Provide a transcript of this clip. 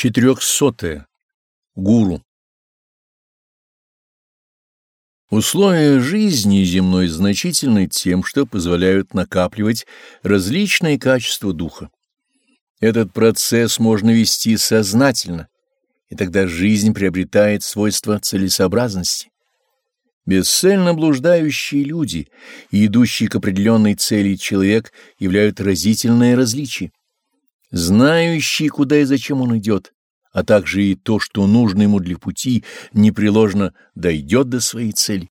Четырехсотое. Гуру. Условия жизни земной значительны тем, что позволяют накапливать различные качества духа. Этот процесс можно вести сознательно, и тогда жизнь приобретает свойства целесообразности. Бесцельно блуждающие люди и идущие к определенной цели человек являют разительное различие. Знающий, куда и зачем он идет, а также и то, что нужно ему для пути, непреложно дойдет до своей цели.